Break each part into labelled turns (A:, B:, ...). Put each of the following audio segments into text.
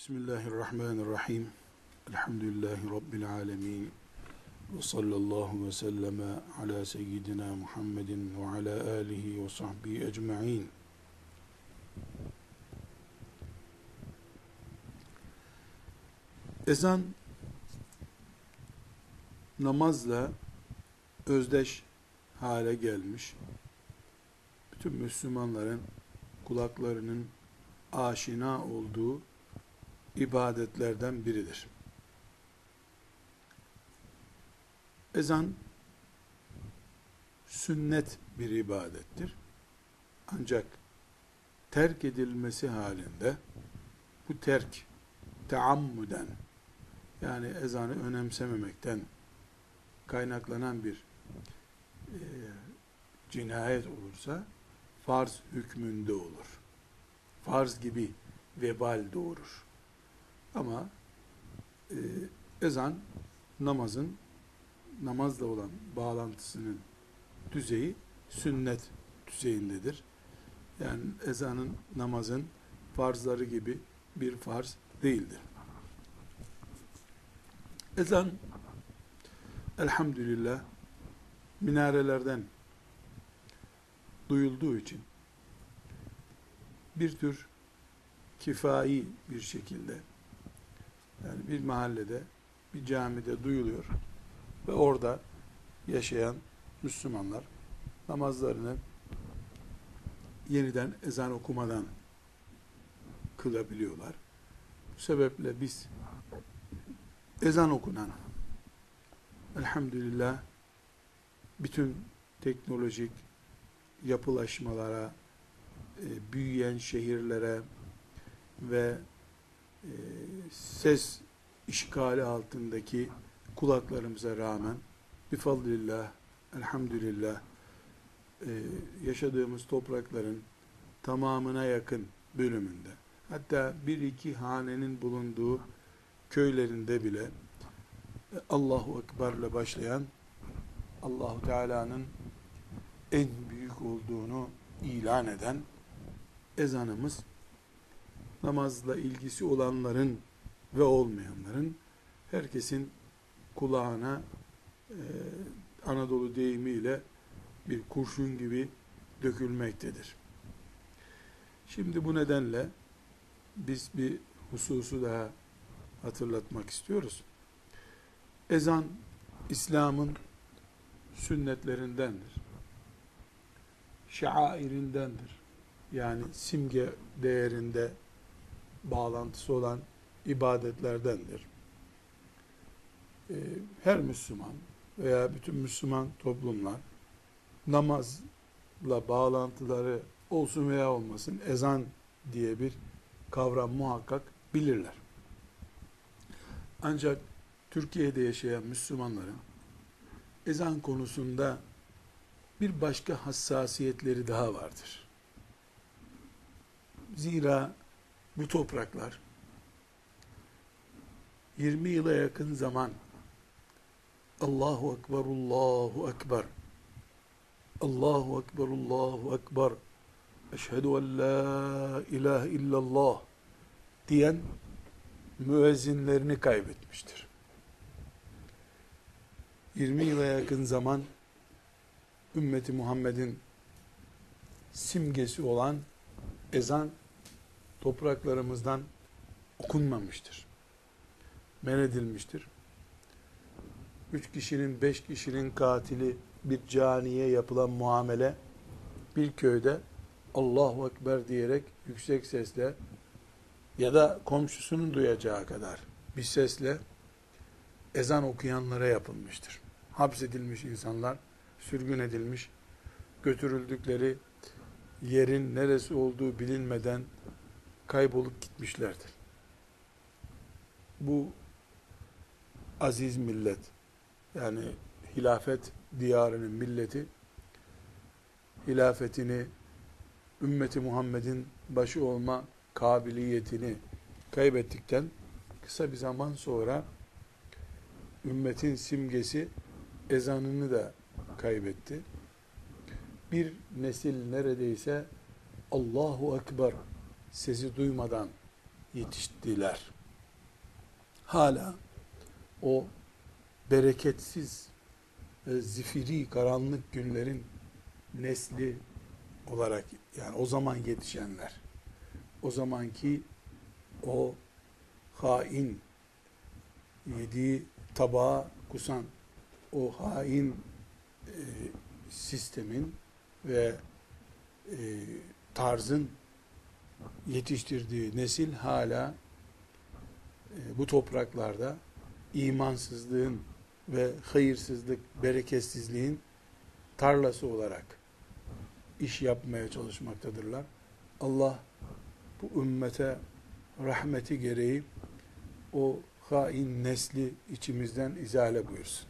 A: Bismillahirrahmanirrahim. Elhamdülillahi Rabbil alemin. Ve sallallahu ve selleme ala seyyidina Muhammedin ve ala alihi ve sahbihi ecma'in. Ezan namazla özdeş hale gelmiş. Bütün Müslümanların kulaklarının aşina olduğu ibadetlerden biridir. Ezan sünnet bir ibadettir. Ancak terk edilmesi halinde bu terk teammuden yani ezanı önemsememekten kaynaklanan bir e, cinayet olursa farz hükmünde olur. Farz gibi vebal doğurur. Ama e, ezan namazın namazla olan bağlantısının düzeyi sünnet düzeyindedir. Yani ezanın namazın farzları gibi bir farz değildir. Ezan elhamdülillah minarelerden duyulduğu için bir tür kifai bir şekilde yani bir mahallede bir camide duyuluyor ve orada yaşayan Müslümanlar namazlarını yeniden ezan okumadan kılabiliyorlar. Bu sebeple biz ezan okunan elhamdülillah bütün teknolojik yapılaşmalara, e, büyüyen şehirlere ve ses işgali altındaki kulaklarımıza rağmen bifadlillah, elhamdülillah e, yaşadığımız toprakların tamamına yakın bölümünde hatta bir iki hanenin bulunduğu köylerinde bile e, Allahu Ekber'le başlayan Allahu Teala'nın en büyük olduğunu ilan eden ezanımız namazla ilgisi olanların ve olmayanların herkesin kulağına e, Anadolu deyimiyle bir kurşun gibi dökülmektedir. Şimdi bu nedenle biz bir hususu daha hatırlatmak istiyoruz. Ezan İslam'ın sünnetlerindendir. Şairindendir. Yani simge değerinde bağlantısı olan ibadetlerdendir. Ee, her Müslüman veya bütün Müslüman toplumlar namazla bağlantıları olsun veya olmasın ezan diye bir kavram muhakkak bilirler. Ancak Türkiye'de yaşayan Müslümanların ezan konusunda bir başka hassasiyetleri daha vardır. Zira bu topraklar. 20 yıla yakın zaman. Allahu Ekber, Allahu Ekber. Allahu Ekber, Allahu Ekber. Eşhedü en la ilahe illallah diyen müezzinlerini kaybetmiştir. 20 yıla yakın zaman ümmeti Muhammed'in simgesi olan ezan topraklarımızdan okunmamıştır. Men edilmiştir. Üç kişinin, beş kişinin katili bir caniye yapılan muamele bir köyde Allahu Ekber diyerek yüksek sesle ya da komşusunun duyacağı kadar bir sesle ezan okuyanlara yapılmıştır. Hapsedilmiş insanlar, sürgün edilmiş, götürüldükleri yerin neresi olduğu bilinmeden kaybolup gitmişlerdir. Bu aziz millet, yani hilafet diyarının milleti, hilafetini, ümmeti Muhammed'in başı olma kabiliyetini kaybettikten kısa bir zaman sonra ümmetin simgesi ezanını da kaybetti. Bir nesil neredeyse Allahu Ekber sesi duymadan yetiştiler. Hala o bereketsiz ve zifiri karanlık günlerin nesli olarak yani o zaman yetişenler o zamanki o hain yediği tabağa kusan o hain e, sistemin ve e, tarzın yetiştirdiği nesil hala e, bu topraklarda imansızlığın ve hayırsızlık, bereketsizliğin tarlası olarak iş yapmaya çalışmaktadırlar. Allah bu ümmete rahmeti gereği o hain nesli içimizden izale buyursun.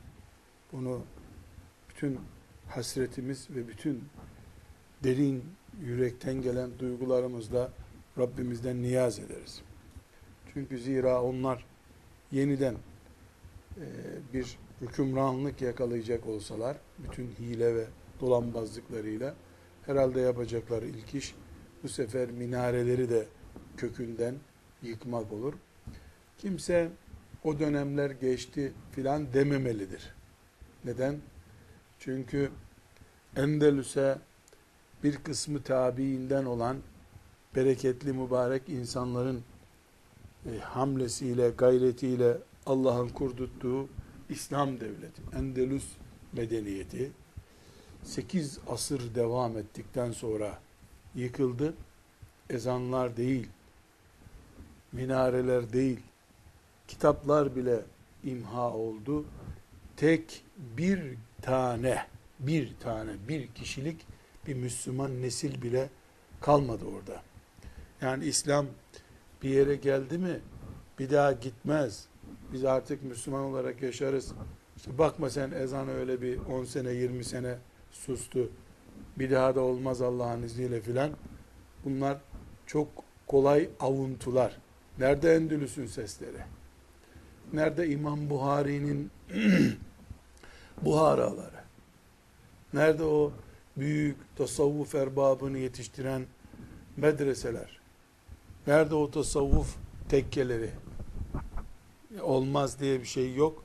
A: Bunu bütün hasretimiz ve bütün derin yürekten gelen duygularımızla Rabbimizden niyaz ederiz. Çünkü zira onlar yeniden e, bir hükümranlık yakalayacak olsalar, bütün hile ve dolanbazlıklarıyla herhalde yapacakları ilk iş bu sefer minareleri de kökünden yıkmak olur. Kimse o dönemler geçti filan dememelidir. Neden? Çünkü Endelüs'e bir kısmı tabiinden olan bereketli mübarek insanların e, hamlesiyle, gayretiyle Allah'ın kurduttuğu İslam devleti, Endelüs medeniyeti 8 asır devam ettikten sonra yıkıldı. Ezanlar değil, minareler değil, kitaplar bile imha oldu. Tek bir tane, bir tane, bir kişilik bir Müslüman nesil bile kalmadı orada. Yani İslam bir yere geldi mi bir daha gitmez. Biz artık Müslüman olarak yaşarız. İşte bakma sen ezan öyle bir 10 sene 20 sene sustu. Bir daha da olmaz Allah'ın izniyle filan. Bunlar çok kolay avuntular. Nerede Endülüs'ün sesleri? Nerede İmam Buhari'nin buharaları? Nerede o büyük tasavvuf erbabını yetiştiren medreseler? Nerede o tasavvuf tekkeleri? Olmaz diye bir şey yok.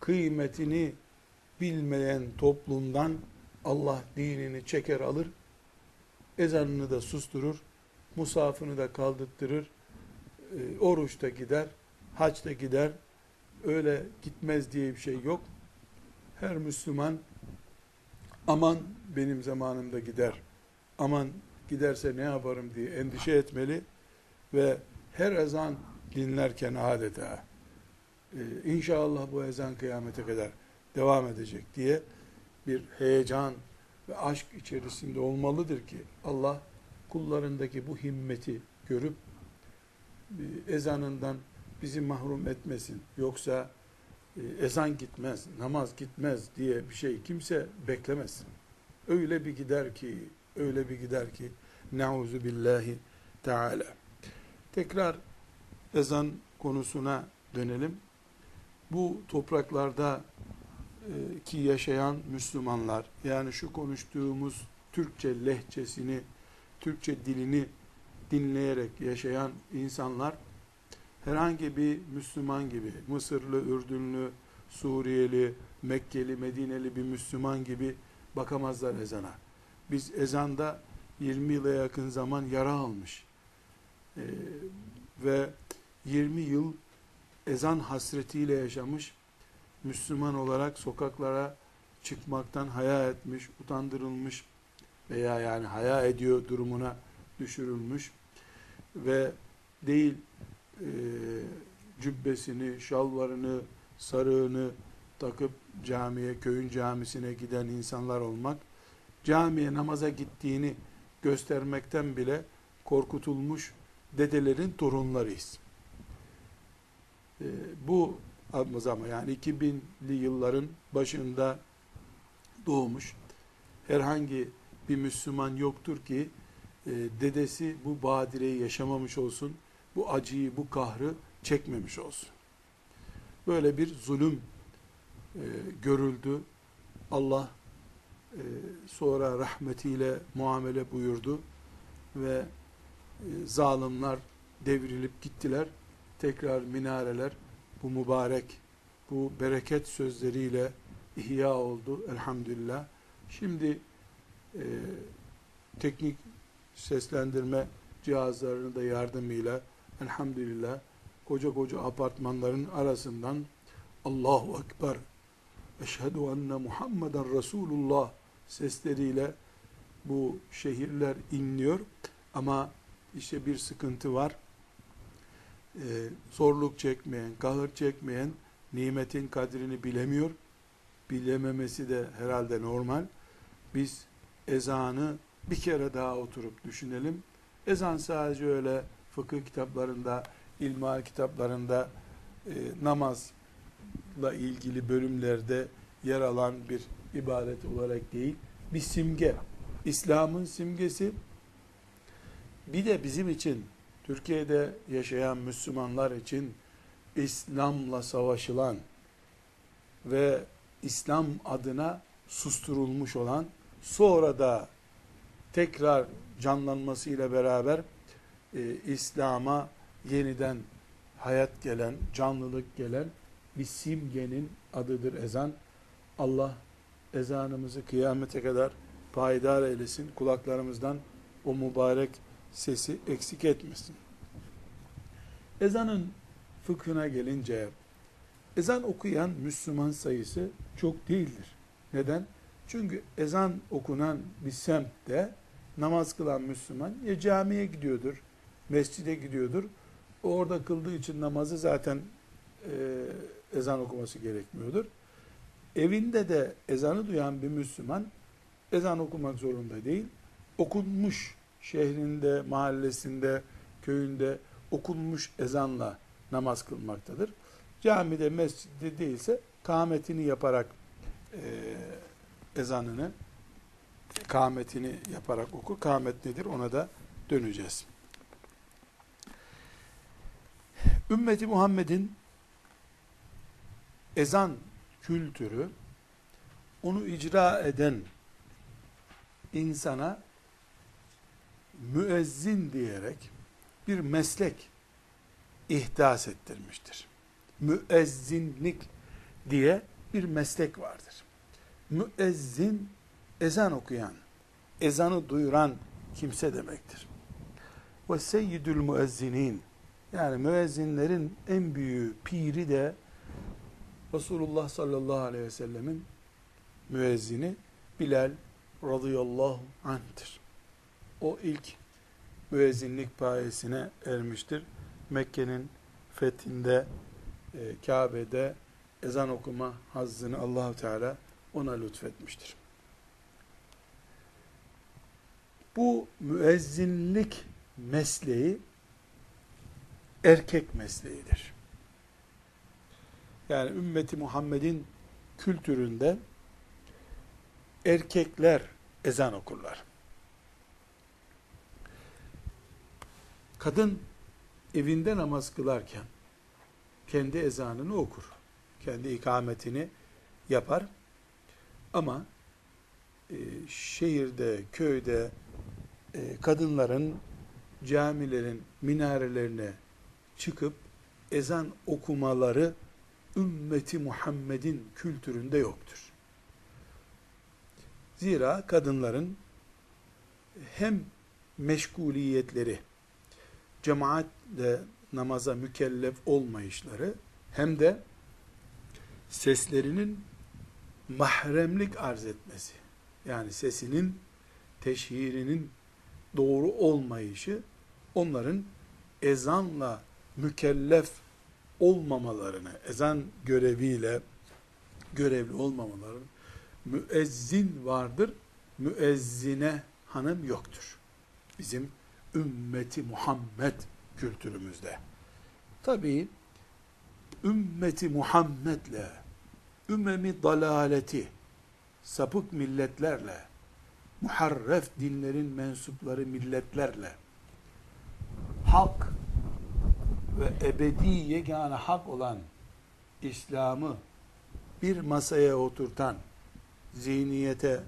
A: Kıymetini bilmeyen toplumdan Allah dinini çeker alır, ezanını da susturur, musafını da kaldırtırır, e, oruç da gider, hac da gider, öyle gitmez diye bir şey yok. Her Müslüman aman benim zamanımda gider, aman giderse ne yaparım diye endişe etmeli ve her ezan dinlerken adeta e, inşallah bu ezan kıyamete kadar devam edecek diye bir heyecan ve aşk içerisinde olmalıdır ki Allah kullarındaki bu himmeti görüp e, ezanından bizi mahrum etmesin. Yoksa e, ezan gitmez, namaz gitmez diye bir şey kimse beklemesin. Öyle bir gider ki, öyle bir gider ki nauzu billahi teala. Tekrar ezan konusuna dönelim. Bu topraklarda e, ki yaşayan Müslümanlar yani şu konuştuğumuz Türkçe lehçesini, Türkçe dilini dinleyerek yaşayan insanlar herhangi bir Müslüman gibi Mısırlı, Ürdünlü, Suriyeli, Mekkeli, Medineli bir Müslüman gibi bakamazlar ezana. Biz ezanda 20 yıla yakın zaman yara almış ee, ve 20 yıl ezan hasretiyle yaşamış Müslüman olarak sokaklara çıkmaktan haya etmiş, utandırılmış veya yani haya ediyor durumuna düşürülmüş ve değil e, cübbesini, şalvarını, sarığını takıp camiye, köyün camisine giden insanlar olmak, camiye namaza gittiğini göstermekten bile korkutulmuş dedelerin torunlarıyız. E, bu ama yani 2000'li yılların başında doğmuş herhangi bir Müslüman yoktur ki e, dedesi bu badireyi yaşamamış olsun, bu acıyı, bu kahrı çekmemiş olsun. Böyle bir zulüm e, görüldü. Allah e, sonra rahmetiyle muamele buyurdu ve zalimler devrilip gittiler. Tekrar minareler bu mübarek, bu bereket sözleriyle ihya oldu elhamdülillah. Şimdi e, teknik seslendirme cihazlarının da yardımıyla elhamdülillah koca koca apartmanların arasından Allahu Ekber Eşhedü enne Muhammeden Resulullah sesleriyle bu şehirler inliyor. Ama işte bir sıkıntı var. Ee, zorluk çekmeyen, kahır çekmeyen nimetin kadrini bilemiyor. Bilememesi de herhalde normal. Biz ezanı bir kere daha oturup düşünelim. Ezan sadece öyle fıkıh kitaplarında, ilmihal kitaplarında e, namazla ilgili bölümlerde yer alan bir ibadet olarak değil, bir simge. İslam'ın simgesi. Bir de bizim için, Türkiye'de yaşayan Müslümanlar için İslam'la savaşılan ve İslam adına susturulmuş olan, sonra da tekrar canlanmasıyla beraber e, İslam'a yeniden hayat gelen, canlılık gelen bir simgenin adıdır ezan. Allah ezanımızı kıyamete kadar payidar eylesin. Kulaklarımızdan o mübarek sesi eksik etmesin. Ezanın fıkhına gelince ezan okuyan Müslüman sayısı çok değildir. Neden? Çünkü ezan okunan bir semtte namaz kılan Müslüman ya camiye gidiyordur, mescide gidiyordur. Orada kıldığı için namazı zaten e, ezan okuması gerekmiyordur. Evinde de ezanı duyan bir Müslüman ezan okumak zorunda değil. Okunmuş şehrinde, mahallesinde, köyünde okunmuş ezanla namaz kılmaktadır. Camide, mescidde değilse kâmetini yaparak e, ezanını kâmetini yaparak okur. Kâmet nedir? Ona da döneceğiz. Ümmeti Muhammed'in ezan kültürü onu icra eden insana müezzin diyerek bir meslek ihdas ettirmiştir. Müezzinlik diye bir meslek vardır. Müezzin ezan okuyan, ezanı duyuran kimse demektir. Ve seyyidül müezzinin yani müezzinlerin en büyüğü piri de Resulullah sallallahu aleyhi ve sellemin müezzini Bilal radıyallahu anh'tir. O ilk müezzinlik payesine ermiştir. Mekke'nin fethinde e, Kabe'de ezan okuma hazzını Allahu Teala ona lütfetmiştir. Bu müezzinlik mesleği erkek mesleğidir. Yani ümmeti Muhammed'in kültüründe erkekler ezan okurlar. Kadın evinde namaz kılarken kendi ezanını okur. Kendi ikametini yapar. Ama e, şehirde, köyde e, kadınların camilerin minarelerine çıkıp ezan okumaları ümmeti Muhammed'in kültüründe yoktur. Zira kadınların hem meşguliyetleri, cemaatle namaza mükellef olmayışları hem de seslerinin mahremlik arz etmesi, yani sesinin teşhirinin doğru olmayışı onların ezanla mükellef olmamalarını, ezan göreviyle görevli olmamalarını, müezzin vardır, müezzine hanım yoktur. Bizim ümmeti Muhammed kültürümüzde. Tabi ümmeti Muhammed'le, ümmemi dalaleti, sapık milletlerle, muharref dinlerin mensupları milletlerle, hak ve ebedi yegane hak olan İslam'ı bir masaya oturtan zihniyete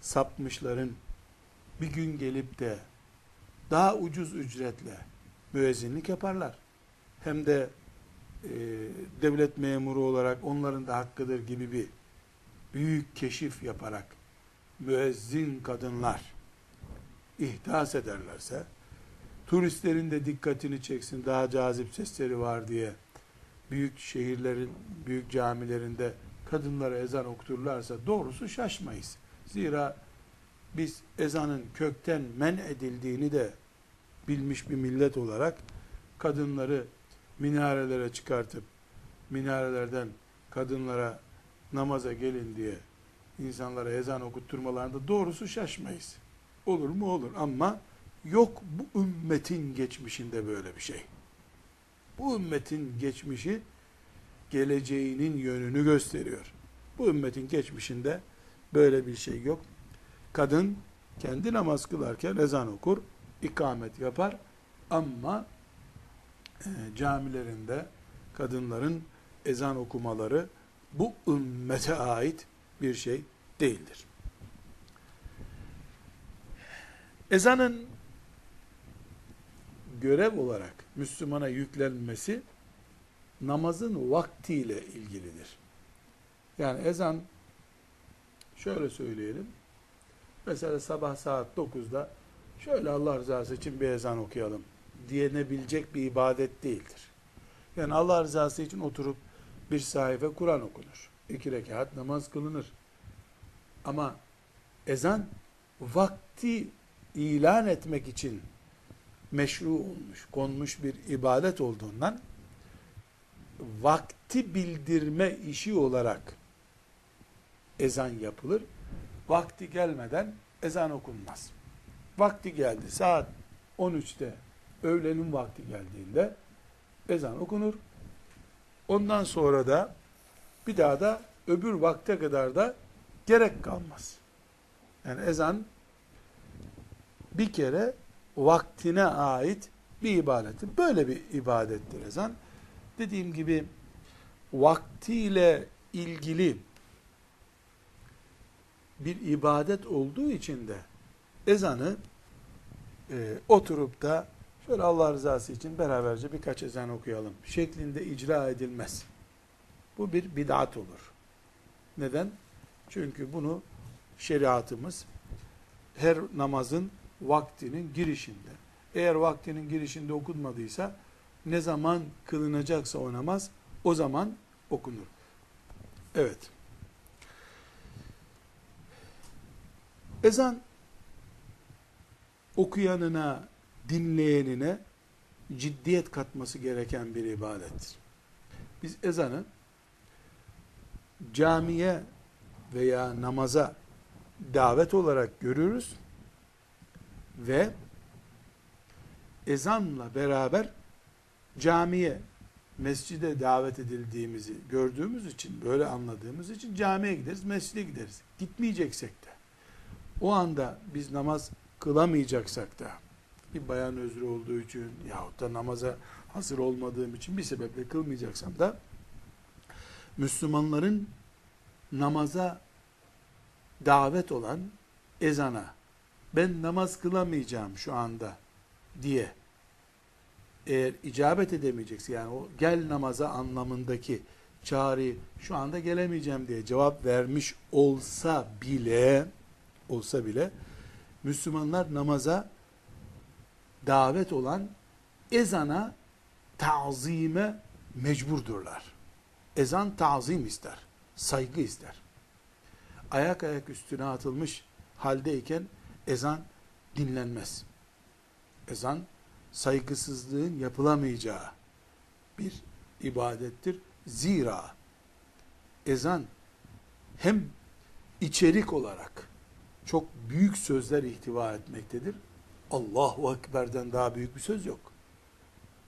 A: sapmışların bir gün gelip de daha ucuz ücretle müezzinlik yaparlar. Hem de e, devlet memuru olarak onların da hakkıdır gibi bir büyük keşif yaparak müezzin kadınlar ihdas ederlerse, turistlerin de dikkatini çeksin, daha cazip sesleri var diye büyük şehirlerin, büyük camilerinde kadınlara ezan okuturlarsa doğrusu şaşmayız. Zira biz ezanın kökten men edildiğini de bilmiş bir millet olarak kadınları minarelere çıkartıp minarelerden kadınlara namaza gelin diye insanlara ezan okutturmalarında doğrusu şaşmayız. Olur mu olur ama yok bu ümmetin geçmişinde böyle bir şey. Bu ümmetin geçmişi geleceğinin yönünü gösteriyor. Bu ümmetin geçmişinde böyle bir şey yok. Kadın kendi namaz kılarken ezan okur, ikamet yapar ama e, camilerinde kadınların ezan okumaları bu ümmete ait bir şey değildir. Ezanın görev olarak Müslümana yüklenmesi namazın vaktiyle ilgilidir. Yani ezan şöyle söyleyelim. Mesela sabah saat 9'da şöyle Allah rızası için bir ezan okuyalım diyenebilecek bir ibadet değildir. Yani Allah rızası için oturup bir sayfa Kur'an okunur. İki rekat namaz kılınır. Ama ezan vakti ilan etmek için meşru olmuş, konmuş bir ibadet olduğundan vakti bildirme işi olarak ezan yapılır. Vakti gelmeden ezan okunmaz. Vakti geldi saat 13'te öğlenin vakti geldiğinde ezan okunur. Ondan sonra da bir daha da öbür vakte kadar da gerek kalmaz. Yani ezan bir kere vaktine ait bir ibadettir. Böyle bir ibadettir ezan. Dediğim gibi vaktiyle ilgili bir ibadet olduğu için de ezanı e, oturup da şöyle Allah rızası için beraberce birkaç ezan okuyalım şeklinde icra edilmez. Bu bir bid'at olur. Neden? Çünkü bunu şeriatımız her namazın vaktinin girişinde. Eğer vaktinin girişinde okunmadıysa ne zaman kılınacaksa o namaz o zaman okunur. Evet. Ezan okuyanına, dinleyenine ciddiyet katması gereken bir ibadettir. Biz ezanı camiye veya namaza davet olarak görürüz ve ezanla beraber camiye, mescide davet edildiğimizi gördüğümüz için, böyle anladığımız için camiye gideriz, mescide gideriz. Gitmeyeceksek de, o anda biz namaz kılamayacaksak da, bir bayan özrü olduğu için yahut da namaza hazır olmadığım için bir sebeple kılmayacaksam da, Müslümanların namaza davet olan ezana, ben namaz kılamayacağım şu anda diye eğer icabet edemeyecekse yani o gel namaza anlamındaki çağrı şu anda gelemeyeceğim diye cevap vermiş olsa bile olsa bile Müslümanlar namaza davet olan ezana tazime mecburdurlar. Ezan tazim ister, saygı ister. Ayak ayak üstüne atılmış haldeyken ezan dinlenmez. Ezan saygısızlığın yapılamayacağı bir ibadettir. Zira ezan hem içerik olarak çok büyük sözler ihtiva etmektedir. Allahu Ekber'den daha büyük bir söz yok.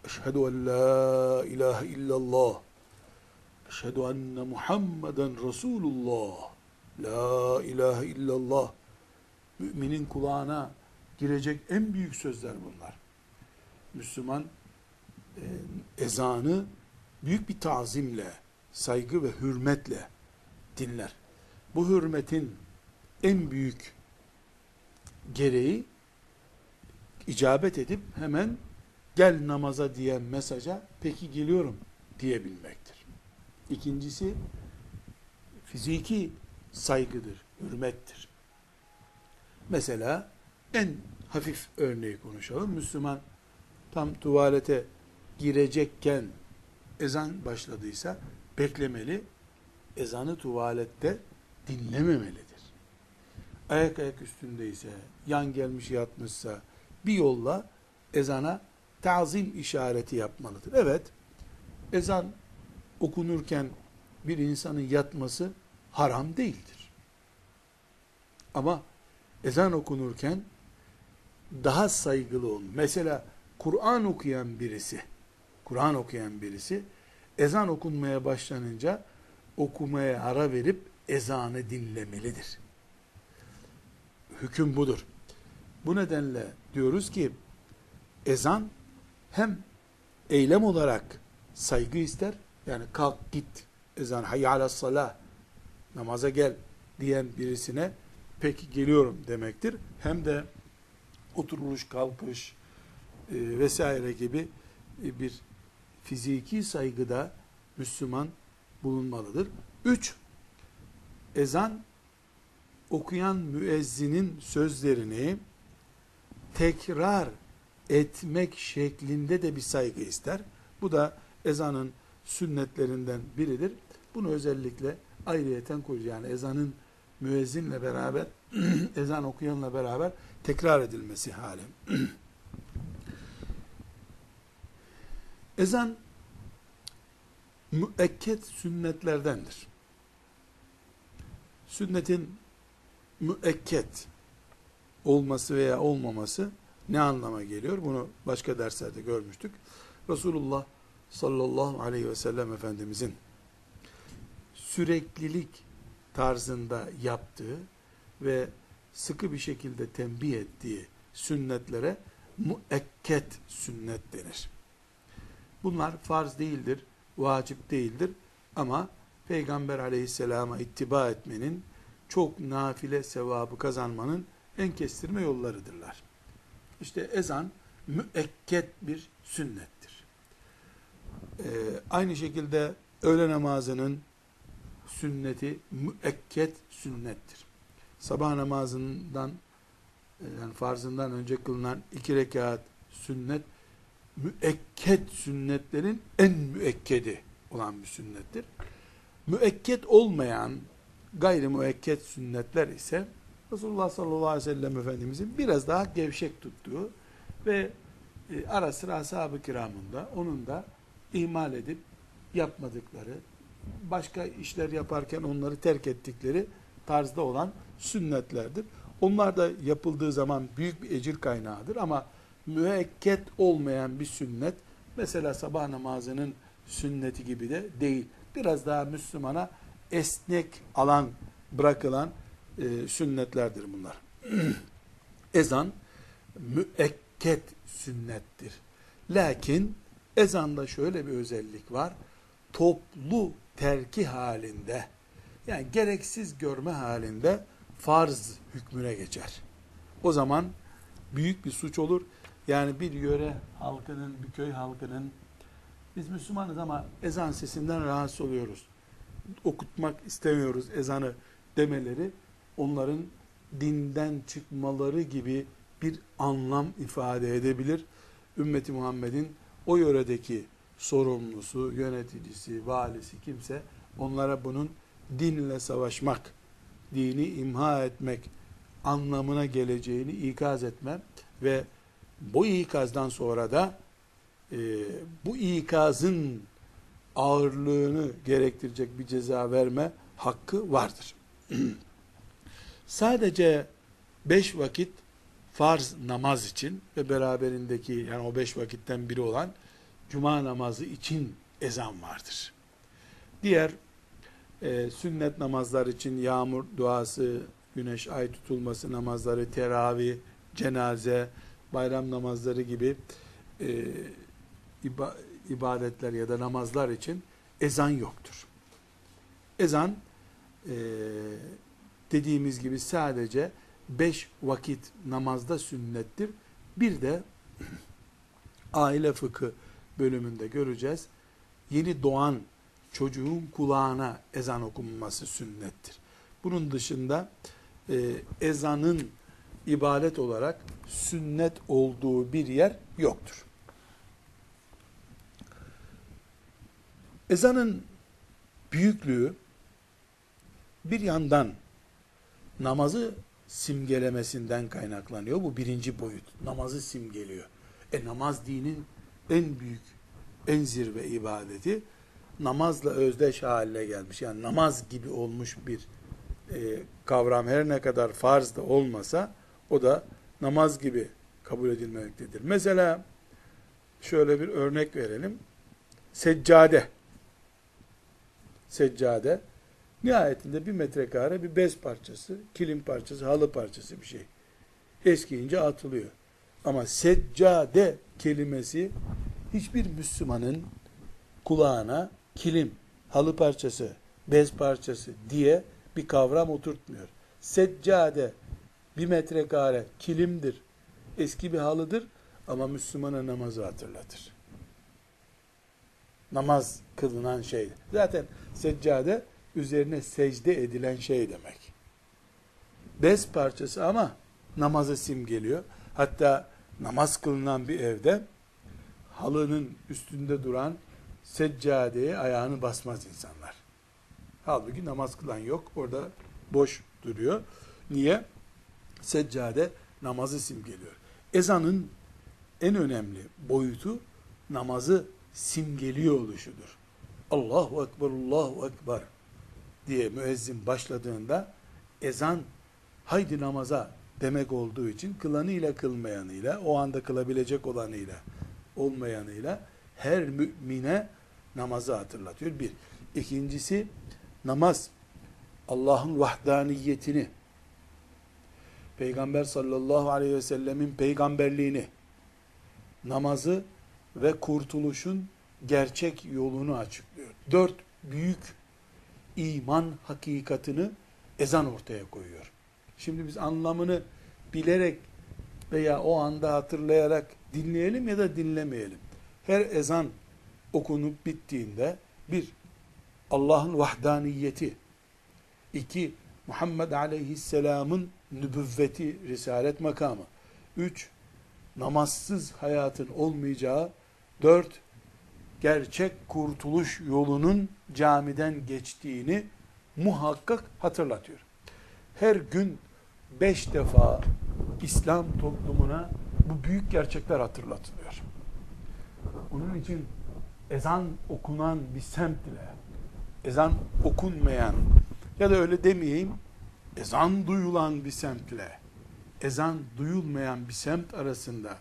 A: Eşhedü en la ilahe illallah. Eşhedü enne Muhammeden Resulullah. La ilahe illallah. Müminin kulağına girecek en büyük sözler bunlar. Müslüman e, ezanı büyük bir tazimle, saygı ve hürmetle dinler. Bu hürmetin en büyük gereği icabet edip hemen gel namaza diyen mesaja peki geliyorum diyebilmektir. İkincisi fiziki saygıdır, hürmettir. Mesela en hafif örneği konuşalım. Müslüman tam tuvalete girecekken ezan başladıysa beklemeli, ezanı tuvalette dinlememelidir. Ayak ayak üstündeyse, yan gelmiş yatmışsa bir yolla ezana tazim işareti yapmalıdır. Evet, ezan okunurken bir insanın yatması haram değildir. Ama ezan okunurken daha saygılı olun. Mesela Kur'an okuyan birisi, Kur'an okuyan birisi ezan okunmaya başlanınca okumaya ara verip ezanı dinlemelidir. Hüküm budur. Bu nedenle diyoruz ki ezan hem eylem olarak saygı ister. Yani kalk git ezan hayya salah namaza gel diyen birisine peki geliyorum demektir. Hem de oturmuş kalkış e, vesaire gibi e, bir fiziki saygıda Müslüman bulunmalıdır. Üç, ezan okuyan müezzinin sözlerini tekrar etmek şeklinde de bir saygı ister. Bu da ezanın sünnetlerinden biridir. Bunu özellikle ayrıyeten koyuyor. Yani ezanın müezzinle beraber, ezan okuyanla beraber tekrar edilmesi hali. ezan müekket sünnetlerdendir. Sünnetin müekket olması veya olmaması ne anlama geliyor? Bunu başka derslerde görmüştük. Resulullah sallallahu aleyhi ve sellem Efendimizin süreklilik tarzında yaptığı ve sıkı bir şekilde tembih ettiği sünnetlere müekket sünnet denir. Bunlar farz değildir, vacip değildir ama Peygamber aleyhisselama ittiba etmenin çok nafile sevabı kazanmanın en kestirme yollarıdırlar. İşte ezan müekket bir sünnettir. Ee, aynı şekilde öğle namazının sünneti müekket sünnettir. Sabah namazından yani farzından önce kılınan iki rekat sünnet müekket sünnetlerin en müekkedi olan bir sünnettir. Müekket olmayan gayri müekket sünnetler ise Resulullah sallallahu aleyhi ve sellem Efendimizin biraz daha gevşek tuttuğu ve e, ara sıra ashab-ı kiramında onun da ihmal edip yapmadıkları, başka işler yaparken onları terk ettikleri tarzda olan sünnetlerdir. Onlar da yapıldığı zaman büyük bir ecir kaynağıdır ama müekket olmayan bir sünnet, mesela sabah namazının sünneti gibi de değil. Biraz daha Müslümana esnek alan bırakılan e, sünnetlerdir bunlar. Ezan müekket sünnettir. Lakin ezanda şöyle bir özellik var. Toplu terki halinde yani gereksiz görme halinde farz hükmüne geçer. O zaman büyük bir suç olur. Yani bir yöre halkının, bir köy halkının biz Müslümanız ama ezan sesinden rahatsız oluyoruz. Okutmak istemiyoruz ezanı demeleri onların dinden çıkmaları gibi bir anlam ifade edebilir. Ümmeti Muhammed'in o yöredeki sorumlusu, yöneticisi, valisi kimse onlara bunun dinle savaşmak, dini imha etmek anlamına geleceğini ikaz etme ve bu ikazdan sonra da e, bu ikazın ağırlığını gerektirecek bir ceza verme hakkı vardır. Sadece beş vakit farz namaz için ve beraberindeki yani o beş vakitten biri olan cuma namazı için ezan vardır. Diğer e, sünnet namazlar için yağmur duası, güneş ay tutulması namazları, teravih, cenaze, bayram namazları gibi e, iba, ibadetler ya da namazlar için ezan yoktur. Ezan e, dediğimiz gibi sadece beş vakit namazda sünnettir. Bir de aile fıkı bölümünde göreceğiz. Yeni doğan çocuğun kulağına ezan okunması sünnettir. Bunun dışında e, ezanın ibadet olarak sünnet olduğu bir yer yoktur. Ezanın büyüklüğü bir yandan namazı simgelemesinden kaynaklanıyor. Bu birinci boyut. Namazı simgeliyor. E namaz dinin en büyük, en zirve ibadeti namazla özdeş haline gelmiş. Yani namaz gibi olmuş bir e, kavram her ne kadar farz da olmasa o da namaz gibi kabul edilmektedir. Mesela şöyle bir örnek verelim. Seccade. Seccade nihayetinde bir metrekare bir bez parçası, kilim parçası, halı parçası bir şey. Eskiyince atılıyor. Ama seccade kelimesi hiçbir Müslümanın kulağına kilim, halı parçası, bez parçası diye bir kavram oturtmuyor. Seccade bir metrekare kilimdir, eski bir halıdır ama Müslümana namazı hatırlatır. Namaz kılınan şey. Zaten seccade üzerine secde edilen şey demek. Bez parçası ama namazı simgeliyor. Hatta namaz kılınan bir evde halının üstünde duran seccadeye ayağını basmaz insanlar. Halbuki namaz kılan yok. Orada boş duruyor. Niye? Seccade namazı simgeliyor. Ezanın en önemli boyutu namazı simgeliyor oluşudur. Allahu Ekber, Allahu Ekber diye müezzin başladığında ezan haydi namaza demek olduğu için kılanıyla kılmayanıyla, o anda kılabilecek olanıyla, olmayanıyla her mümine namazı hatırlatıyor. Bir. İkincisi namaz Allah'ın vahdaniyetini, Peygamber sallallahu aleyhi ve sellemin peygamberliğini, namazı ve kurtuluşun gerçek yolunu açıklıyor. Dört büyük iman hakikatını ezan ortaya koyuyor. Şimdi biz anlamını bilerek veya o anda hatırlayarak dinleyelim ya da dinlemeyelim. Her ezan okunup bittiğinde bir, Allah'ın vahdaniyeti, iki, Muhammed Aleyhisselam'ın nübüvveti, risalet makamı, üç, namazsız hayatın olmayacağı, dört, gerçek kurtuluş yolunun camiden geçtiğini muhakkak hatırlatıyor. Her gün beş defa İslam toplumuna bu büyük gerçekler hatırlatılıyor. Onun için ezan okunan bir semtle, ezan okunmayan ya da öyle demeyeyim, ezan duyulan bir semtle, ezan duyulmayan bir semt arasında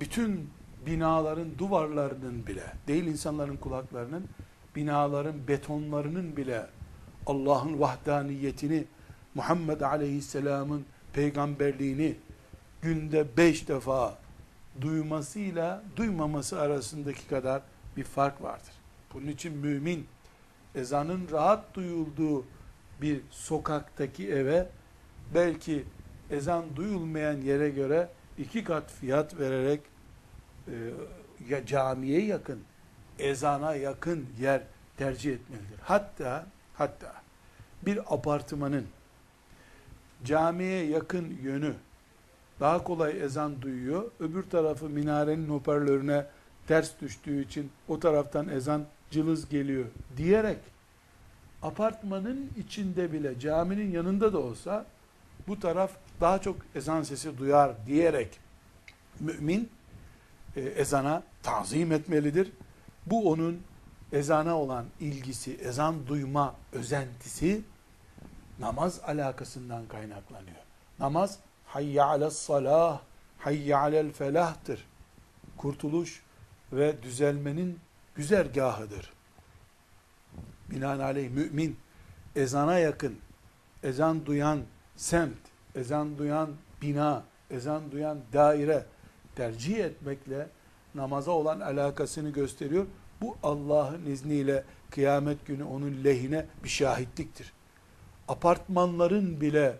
A: bütün binaların duvarlarının bile, değil insanların kulaklarının, binaların betonlarının bile Allah'ın vahdaniyetini, Muhammed Aleyhisselam'ın peygamberliğini günde beş defa duymasıyla duymaması arasındaki kadar bir fark vardır. Bunun için mümin ezanın rahat duyulduğu bir sokaktaki eve belki ezan duyulmayan yere göre iki kat fiyat vererek ya camiye yakın, ezana yakın yer tercih etmelidir. Hatta hatta bir apartmanın camiye yakın yönü daha kolay ezan duyuyor. Öbür tarafı minarenin hoparlörüne ters düştüğü için o taraftan ezan cılız geliyor diyerek apartmanın içinde bile caminin yanında da olsa bu taraf daha çok ezan sesi duyar diyerek mümin e, ezana tazim etmelidir. Bu onun ezana olan ilgisi, ezan duyma özentisi namaz alakasından kaynaklanıyor. Namaz hayya alel salah, hayya alel felahtır. Kurtuluş ve düzelmenin güzergahıdır. Binaenaleyh mümin ezana yakın, ezan duyan semt, ezan duyan bina, ezan duyan daire tercih etmekle namaza olan alakasını gösteriyor. Bu Allah'ın izniyle kıyamet günü onun lehine bir şahitliktir. Apartmanların bile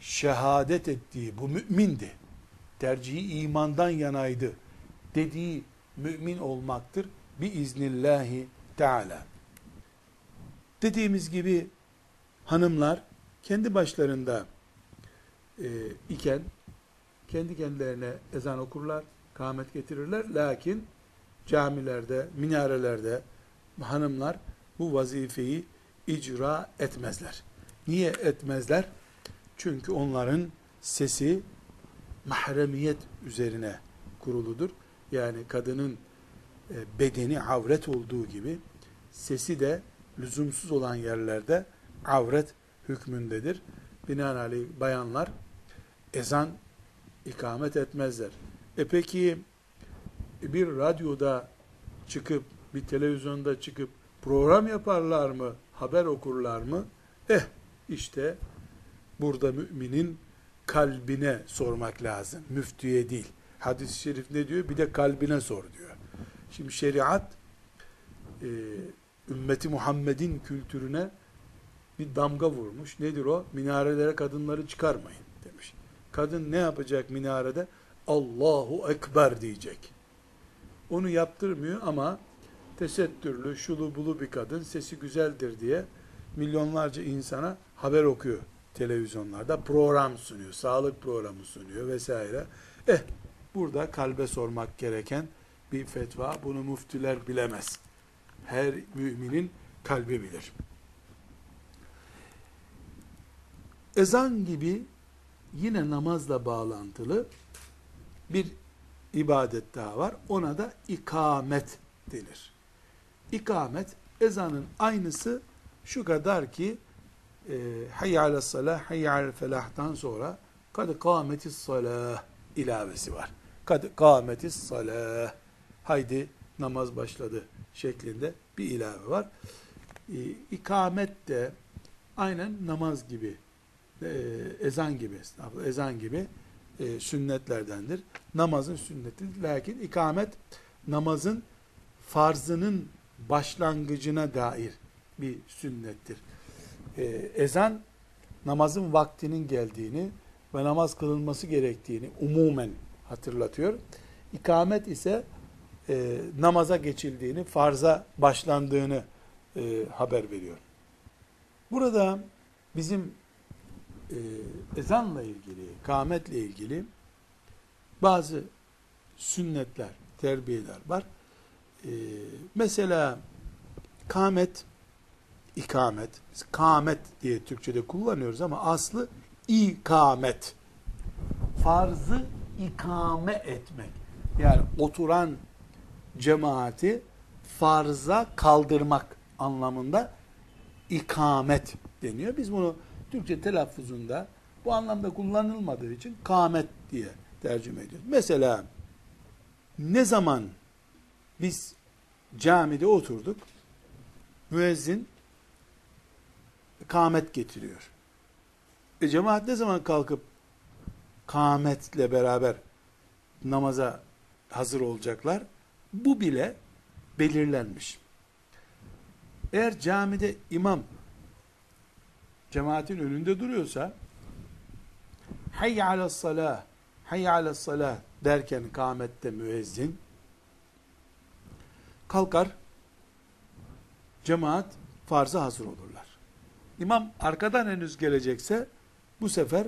A: şehadet ettiği bu mümindi. Tercihi imandan yanaydı dediği mümin olmaktır. Biiznillahi Teala. Dediğimiz gibi hanımlar kendi başlarında e, iken kendi kendilerine ezan okurlar, kâhmet getirirler. Lakin camilerde, minarelerde hanımlar bu vazifeyi icra etmezler. Niye etmezler? Çünkü onların sesi mahremiyet üzerine kuruludur. Yani kadının e, bedeni avret olduğu gibi sesi de lüzumsuz olan yerlerde avret hükmündedir. Binaenaleyh bayanlar ezan ikamet etmezler. E peki bir radyoda çıkıp bir televizyonda çıkıp program yaparlar mı? Haber okurlar mı? Eh işte burada müminin kalbine sormak lazım. Müftüye değil. Hadis-i şerif ne diyor? Bir de kalbine sor diyor. Şimdi şeriat e, ümmeti Muhammed'in kültürüne bir damga vurmuş. Nedir o? Minarelere kadınları çıkarmayın demiş. Kadın ne yapacak minarede? Allahu Ekber diyecek. Onu yaptırmıyor ama tesettürlü, şulu bulu bir kadın, sesi güzeldir diye milyonlarca insana haber okuyor televizyonlarda. Program sunuyor, sağlık programı sunuyor vesaire. Eh, burada kalbe sormak gereken bir fetva. Bunu müftüler bilemez. Her müminin kalbi bilir. Ezan gibi yine namazla bağlantılı bir ibadet daha var. Ona da ikamet denir. İkamet ezanın aynısı şu kadar ki e, hayy ala salah, hayy ala felahtan sonra kad kâmetis salah ilavesi var. Kad kâmetis salah haydi namaz başladı şeklinde bir ilave var. E, ikamet de aynen namaz gibi e, ezan gibi ezan gibi e, sünnetlerdendir. Namazın sünneti. Lakin ikamet namazın farzının başlangıcına dair bir sünnettir. E, ezan namazın vaktinin geldiğini ve namaz kılınması gerektiğini umumen hatırlatıyor. İkamet ise e, namaza geçildiğini, farza başlandığını e, haber veriyor. Burada bizim e, ezanla ilgili, kametle ilgili bazı sünnetler, terbiyeler var. E, mesela kamet, ikamet, biz kamet diye Türkçe'de kullanıyoruz ama aslı ikamet. Farzı ikame etmek. Yani oturan cemaati farza kaldırmak anlamında ikamet deniyor. Biz bunu Türkçe telaffuzunda bu anlamda kullanılmadığı için kamet diye tercüme ediyoruz. Mesela ne zaman biz camide oturduk, müezzin kamet getiriyor. E cemaat ne zaman kalkıp kametle beraber namaza hazır olacaklar? Bu bile belirlenmiş. Eğer camide imam cemaatin önünde duruyorsa hayy ala salah hayy ala salah derken kâmette müezzin kalkar cemaat farza hazır olurlar. İmam arkadan henüz gelecekse bu sefer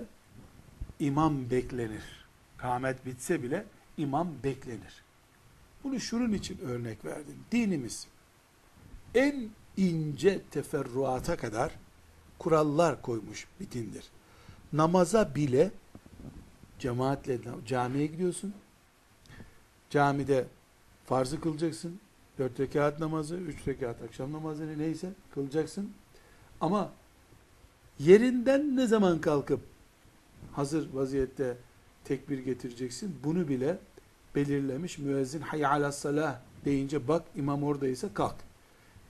A: imam beklenir. Kâmet bitse bile imam beklenir. Bunu şunun için örnek verdim. Dinimiz en ince teferruata kadar kurallar koymuş bir dindir. Namaza bile cemaatle camiye gidiyorsun. Camide farzı kılacaksın. Dört rekat namazı, üç rekat akşam namazını neyse kılacaksın. Ama yerinden ne zaman kalkıp hazır vaziyette tekbir getireceksin? Bunu bile belirlemiş müezzin hayy ala salah deyince bak imam oradaysa kalk.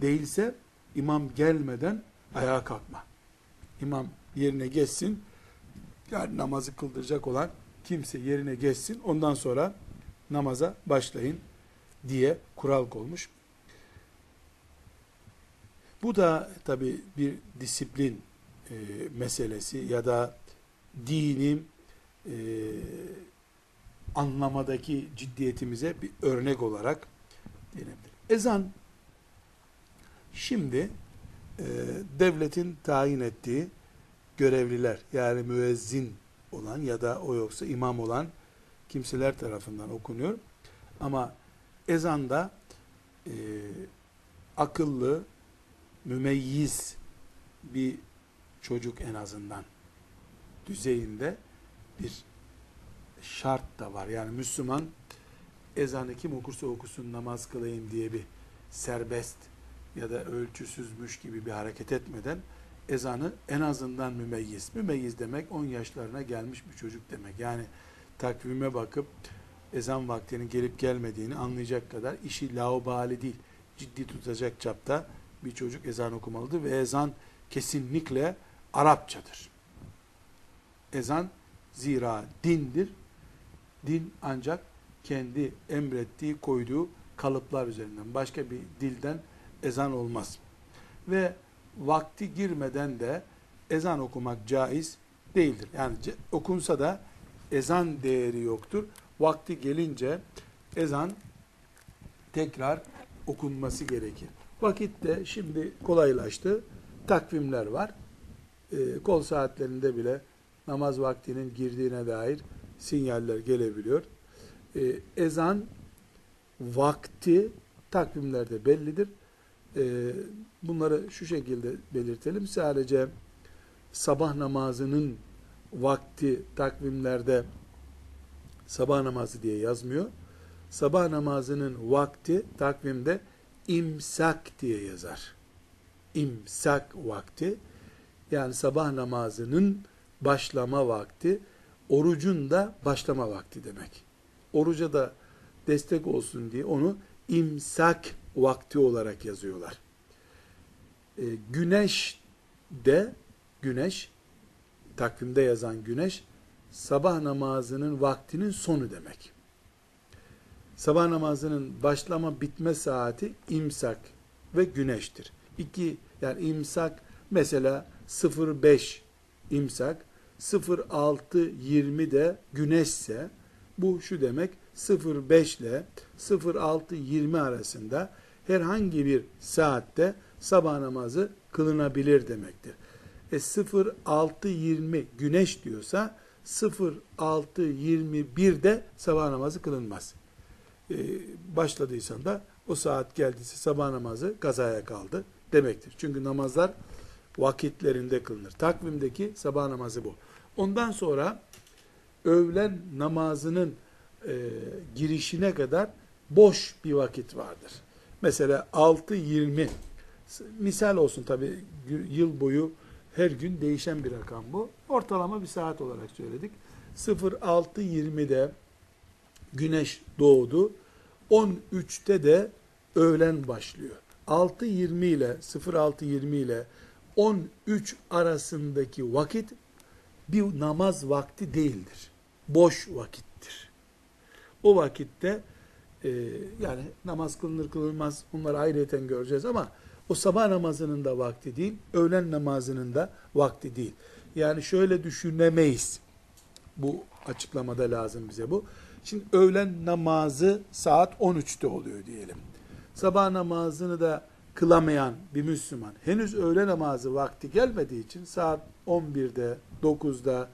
A: Değilse imam gelmeden ayağa kalkma imam yerine geçsin. Yani namazı kıldıracak olan kimse yerine geçsin. Ondan sonra namaza başlayın diye kural konmuş. Bu da tabi bir disiplin e, meselesi ya da dini e, anlamadaki ciddiyetimize bir örnek olarak denebilir. Ezan şimdi e, devletin tayin ettiği görevliler yani müezzin olan ya da o yoksa imam olan kimseler tarafından okunuyor. Ama ezanda e, akıllı, mümeyyiz bir çocuk en azından düzeyinde bir şart da var. Yani Müslüman ezanı kim okursa okusun namaz kılayım diye bir serbest ya da ölçüsüzmüş gibi bir hareket etmeden ezanı en azından mümeyyiz. Mümeyyiz demek 10 yaşlarına gelmiş bir çocuk demek. Yani takvime bakıp ezan vaktinin gelip gelmediğini anlayacak kadar işi laubali değil, ciddi tutacak çapta bir çocuk ezan okumalıdır ve ezan kesinlikle Arapçadır. Ezan zira dindir. Din ancak kendi emrettiği, koyduğu kalıplar üzerinden başka bir dilden ezan olmaz. Ve vakti girmeden de ezan okumak caiz değildir. Yani okunsa da ezan değeri yoktur. Vakti gelince ezan tekrar okunması gerekir. Vakit de şimdi kolaylaştı. Takvimler var. E, kol saatlerinde bile namaz vaktinin girdiğine dair sinyaller gelebiliyor. E, ezan vakti takvimlerde bellidir. E, bunları şu şekilde belirtelim. Sadece sabah namazının vakti takvimlerde sabah namazı diye yazmıyor. Sabah namazının vakti takvimde imsak diye yazar. İmsak vakti yani sabah namazının başlama vakti, orucun da başlama vakti demek. Oruca da destek olsun diye onu imsak vakti olarak yazıyorlar. E, güneş de güneş takvimde yazan güneş sabah namazının vaktinin sonu demek. Sabah namazının başlama bitme saati imsak ve güneştir. İki yani imsak mesela 05 imsak 06.20 de güneşse bu şu demek 05 ile 06.20 arasında herhangi bir saatte sabah namazı kılınabilir demektir. E 06.20 güneş diyorsa 06.21'de sabah namazı kılınmaz. E, başladıysan da o saat geldiyse sabah namazı kazaya kaldı demektir. Çünkü namazlar vakitlerinde kılınır. Takvimdeki sabah namazı bu. Ondan sonra öğlen namazının e, girişine kadar boş bir vakit vardır. Mesela 6.20 misal olsun tabi yıl boyu her gün değişen bir rakam bu. Ortalama bir saat olarak söyledik. 06.20'de güneş doğdu. 13'te de öğlen başlıyor. 6.20 ile 06.20 ile 13 arasındaki vakit bir namaz vakti değildir. Boş vakittir. O vakitte e, yani namaz kılınır kılınmaz bunları ayrıyeten göreceğiz ama o sabah namazının da vakti değil, öğlen namazının da vakti değil. Yani şöyle düşünemeyiz. Bu açıklamada lazım bize bu. Şimdi öğlen namazı saat 13'te oluyor diyelim. Sabah namazını da kılamayan bir Müslüman henüz öğle namazı vakti gelmediği için saat 11'de, 9'da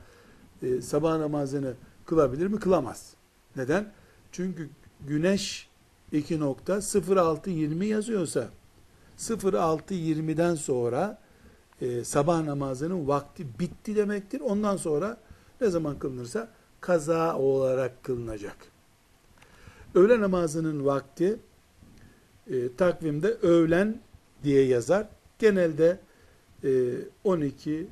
A: e, sabah namazını kılabilir mi? Kılamaz. Neden? Çünkü güneş 2 nokta 06.20 yazıyorsa 06.20'den sonra e, sabah namazının vakti bitti demektir. Ondan sonra ne zaman kılınırsa kaza olarak kılınacak. Öğle namazının vakti e, takvimde öğlen diye yazar. Genelde e, 12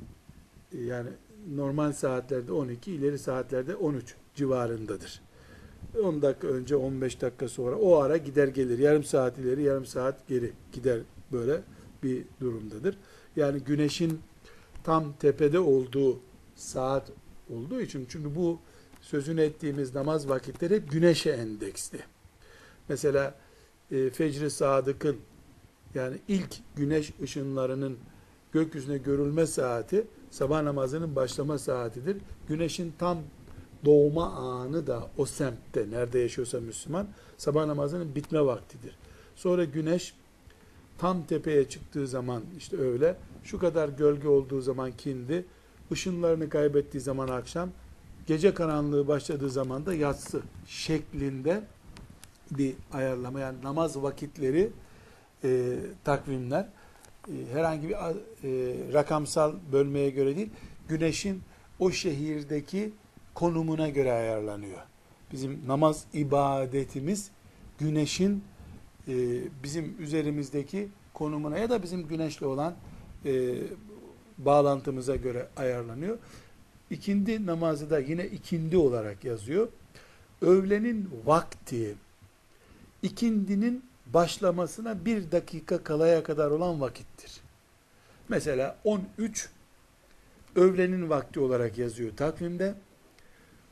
A: e, yani normal saatlerde 12, ileri saatlerde 13 civarındadır. 10 dakika önce, 15 dakika sonra o ara gider gelir. Yarım saat ileri, yarım saat geri gider böyle bir durumdadır. Yani güneşin tam tepede olduğu saat olduğu için çünkü bu sözünü ettiğimiz namaz vakitleri hep güneşe endeksli. Mesela e, Fecri Sadık'ın yani ilk güneş ışınlarının gökyüzüne görülme saati sabah namazının başlama saatidir. Güneşin tam doğma anı da o semtte nerede yaşıyorsa Müslüman sabah namazının bitme vaktidir. Sonra güneş tam tepeye çıktığı zaman işte öyle şu kadar gölge olduğu zaman kindi ışınlarını kaybettiği zaman akşam gece karanlığı başladığı zaman da yatsı şeklinde bir ayarlama yani namaz vakitleri e, takvimler e, herhangi bir e, rakamsal bölmeye göre değil güneşin o şehirdeki konumuna göre ayarlanıyor. Bizim namaz ibadetimiz güneşin e, bizim üzerimizdeki konumuna ya da bizim güneşle olan e, bağlantımıza göre ayarlanıyor. İkindi namazı da yine ikindi olarak yazıyor. Öğlenin vakti ikindinin başlamasına bir dakika kalaya kadar olan vakittir. Mesela 13 öğlenin vakti olarak yazıyor takvimde.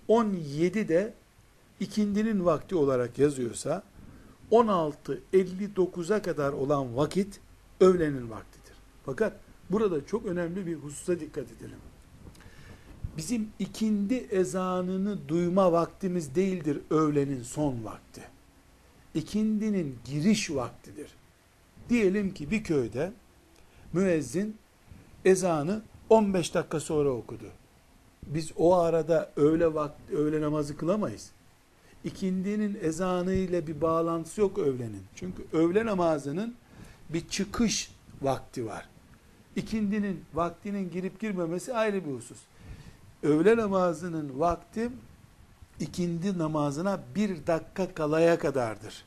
A: 17 de ikindinin vakti olarak yazıyorsa 16.59'a kadar olan vakit öğlenin vaktidir. Fakat burada çok önemli bir hususa dikkat edelim. Bizim ikindi ezanını duyma vaktimiz değildir öğlenin son vakti. İkindinin giriş vaktidir. Diyelim ki bir köyde müezzin ezanı 15 dakika sonra okudu. Biz o arada öğle vakti, öğle namazı kılamayız. İkindinin ezanı ile bir bağlantısı yok öğlenin. Çünkü öğle namazının bir çıkış vakti var. İkindinin vaktinin girip girmemesi ayrı bir husus. Öğle namazının vakti ikindi namazına bir dakika kalaya kadardır.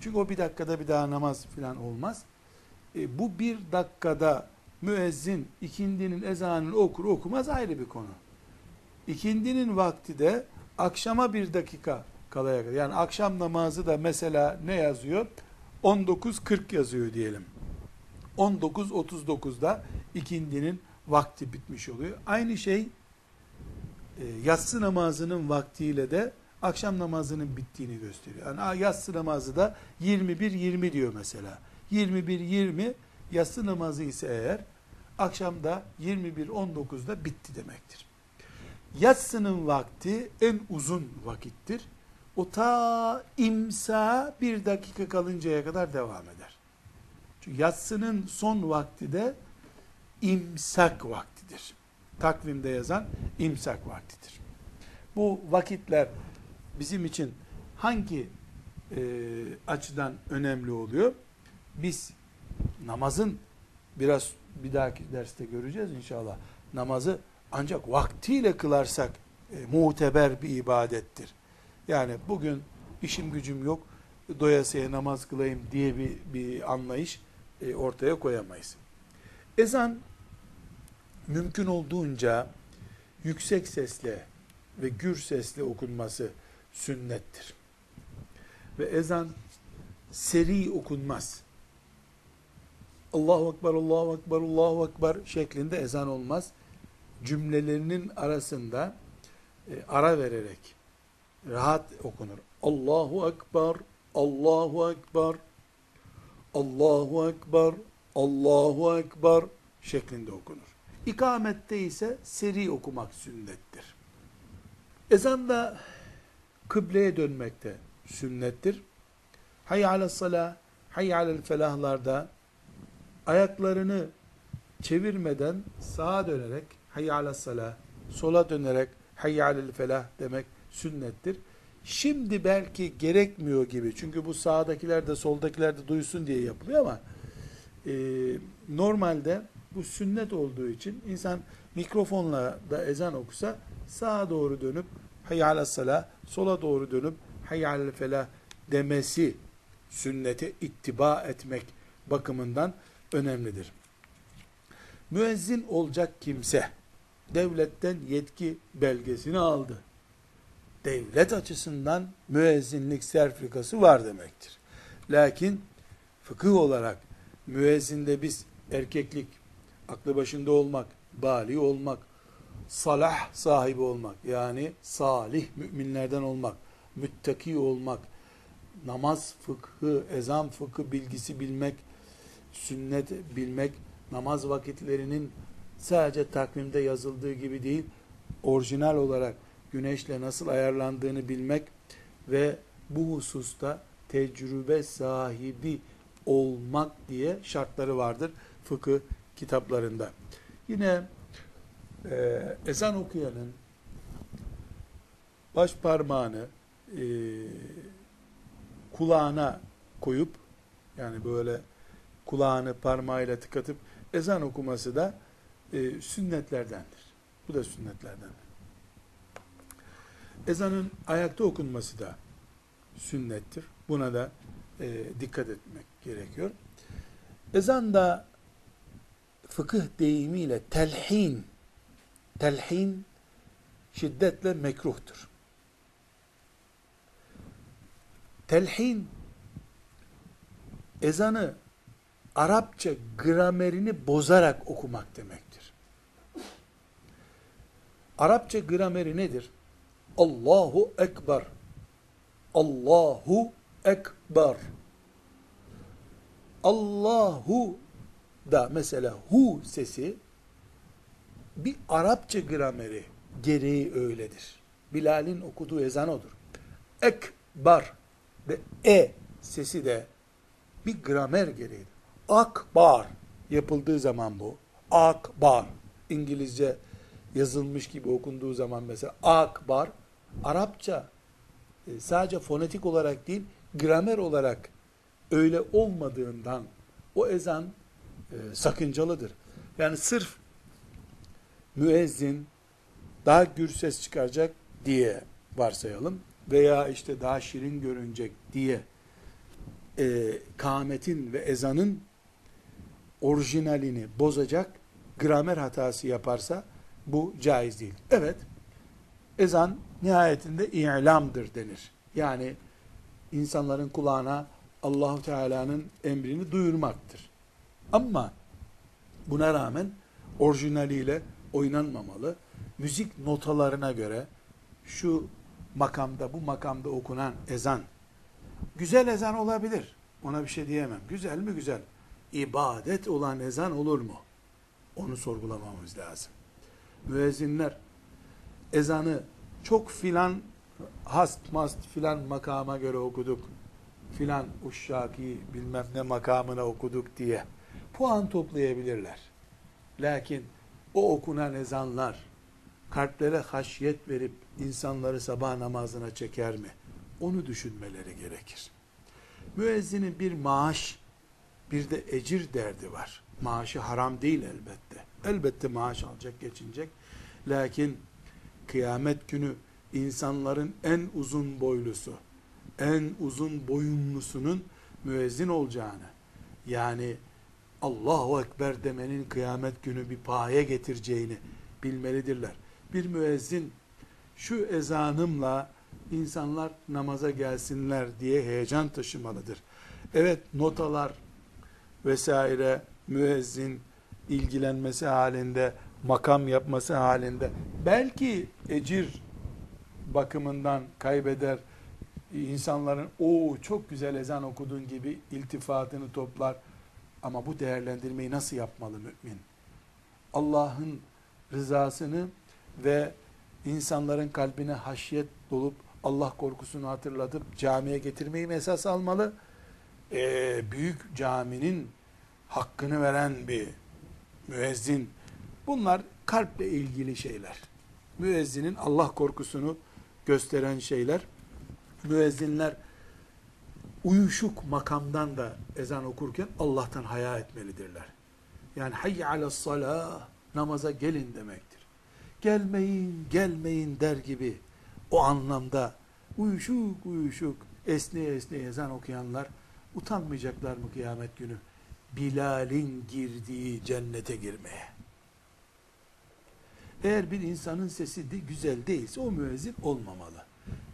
A: Çünkü o bir dakikada bir daha namaz filan olmaz. E, bu bir dakikada müezzin ikindinin ezanını okur okumaz ayrı bir konu. İkindinin vakti de akşama bir dakika kalaya kadar. Yani akşam namazı da mesela ne yazıyor? 19.40 yazıyor diyelim. 19.39'da ikindinin vakti bitmiş oluyor. Aynı şey e, yatsı namazının vaktiyle de akşam namazının bittiğini gösteriyor. Yani yatsı namazı da 21-20 diyor mesela. 21-20 yatsı namazı ise eğer akşamda 21-19'da bitti demektir. Yatsının vakti en uzun vakittir. O ta imsa bir dakika kalıncaya kadar devam eder. Çünkü yatsının son vakti de imsak vaktidir. Takvimde yazan imsak vaktidir. Bu vakitler bizim için hangi e, açıdan önemli oluyor? Biz namazın biraz bir dahaki derste göreceğiz inşallah. Namazı ancak vaktiyle kılarsak e, muteber bir ibadettir. Yani bugün işim gücüm yok, doyasıya namaz kılayım diye bir, bir anlayış e, ortaya koyamayız. Ezan mümkün olduğunca yüksek sesle ve gür sesle okunması sünnettir. Ve ezan seri okunmaz. Allahu Ekber, Allahu Ekber, Allahu Ekber şeklinde ezan olmaz. Cümlelerinin arasında e, ara vererek rahat okunur. Allahu Ekber, Allahu Ekber, Allahu Ekber, Allahu Ekber şeklinde okunur. İkamette ise seri okumak sünnettir. Ezanda kıbleye dönmekte sünnettir. Hayy salah, hayy alel felahlarda ayaklarını çevirmeden sağa dönerek hayy sola dönerek hayy felah demek sünnettir. Şimdi belki gerekmiyor gibi çünkü bu sağdakiler de soldakiler de duysun diye yapılıyor ama e, normalde bu sünnet olduğu için insan mikrofonla da ezan okusa sağa doğru dönüp hayy salah, sola doğru dönüp hayy felah demesi sünnete ittiba etmek bakımından önemlidir. Müezzin olacak kimse devletten yetki belgesini aldı. Devlet açısından müezzinlik sertifikası var demektir. Lakin fıkıh olarak müezzinde biz erkeklik, aklı başında olmak, bali olmak, salah sahibi olmak, yani salih müminlerden olmak, müttaki olmak, namaz fıkhı, ezan fıkhı bilgisi bilmek, sünnet bilmek, namaz vakitlerinin sadece takvimde yazıldığı gibi değil, orijinal olarak güneşle nasıl ayarlandığını bilmek ve bu hususta tecrübe sahibi olmak diye şartları vardır fıkıh kitaplarında. Yine e, ezan okuyanın baş parmağını e, kulağına koyup yani böyle kulağını parmağıyla tıkatıp ezan okuması da e, sünnetlerdendir. Bu da sünnetlerdendir. Ezanın ayakta okunması da sünnettir. Buna da e, dikkat etmek gerekiyor. Ezan da fıkıh deyimiyle telhin, telhin şiddetle mekruhtur. Telhin ezanı Arapça gramerini bozarak okumak demektir. Arapça grameri nedir? Allahu Ekber. Allahu Ekber. Allahu da mesela hu sesi bir Arapça grameri gereği öyledir. Bilal'in okuduğu ezan odur. Ekber ve e sesi de bir gramer gereğidir. Akbar yapıldığı zaman bu. Akbar. İngilizce yazılmış gibi okunduğu zaman mesela akbar Arapça e, sadece fonetik olarak değil gramer olarak öyle olmadığından o ezan e, sakıncalıdır. Yani sırf müezzin daha gür ses çıkaracak diye varsayalım veya işte daha şirin görünecek diye e, kâmetin ve ezanın orijinalini bozacak gramer hatası yaparsa bu caiz değil. Evet, ezan nihayetinde i'lamdır denir. Yani insanların kulağına Allahu Teala'nın emrini duyurmaktır. Ama buna rağmen orijinaliyle oynanmamalı. Müzik notalarına göre şu makamda, bu makamda okunan ezan güzel ezan olabilir. Ona bir şey diyemem. Güzel mi güzel? İbadet olan ezan olur mu? Onu sorgulamamız lazım. Müezzinler ezanı çok filan hast mast filan makama göre okuduk. Filan uşşaki bilmem ne makamına okuduk diye puan toplayabilirler. Lakin o okunan ezanlar kalplere haşyet verip insanları sabah namazına çeker mi? Onu düşünmeleri gerekir. Müezzinin bir maaş, bir de ecir derdi var. Maaşı haram değil elbette. Elbette maaş alacak, geçinecek. Lakin kıyamet günü insanların en uzun boylusu, en uzun boyunlusunun müezzin olacağını, yani Allahu Ekber demenin kıyamet günü bir paye getireceğini bilmelidirler. Bir müezzin şu ezanımla insanlar namaza gelsinler diye heyecan taşımalıdır. Evet notalar vesaire müezzin ilgilenmesi halinde, makam yapması halinde belki ecir bakımından kaybeder, insanların o çok güzel ezan okudun gibi iltifatını toplar. Ama bu değerlendirmeyi nasıl yapmalı mümin? Allah'ın rızasını ve insanların kalbine haşyet dolup Allah korkusunu hatırlatıp camiye getirmeyi mi almalı? Ee, büyük caminin hakkını veren bir müezzin. Bunlar kalple ilgili şeyler. Müezzinin Allah korkusunu gösteren şeyler. Müezzinler uyuşuk makamdan da ezan okurken Allah'tan haya etmelidirler. Yani hayy ala salah namaza gelin demektir. Gelmeyin, gelmeyin der gibi o anlamda uyuşuk uyuşuk esneye esneye ezan okuyanlar utanmayacaklar mı kıyamet günü? Bilal'in girdiği cennete girmeye. Eğer bir insanın sesi de güzel değilse o müezzin olmamalı.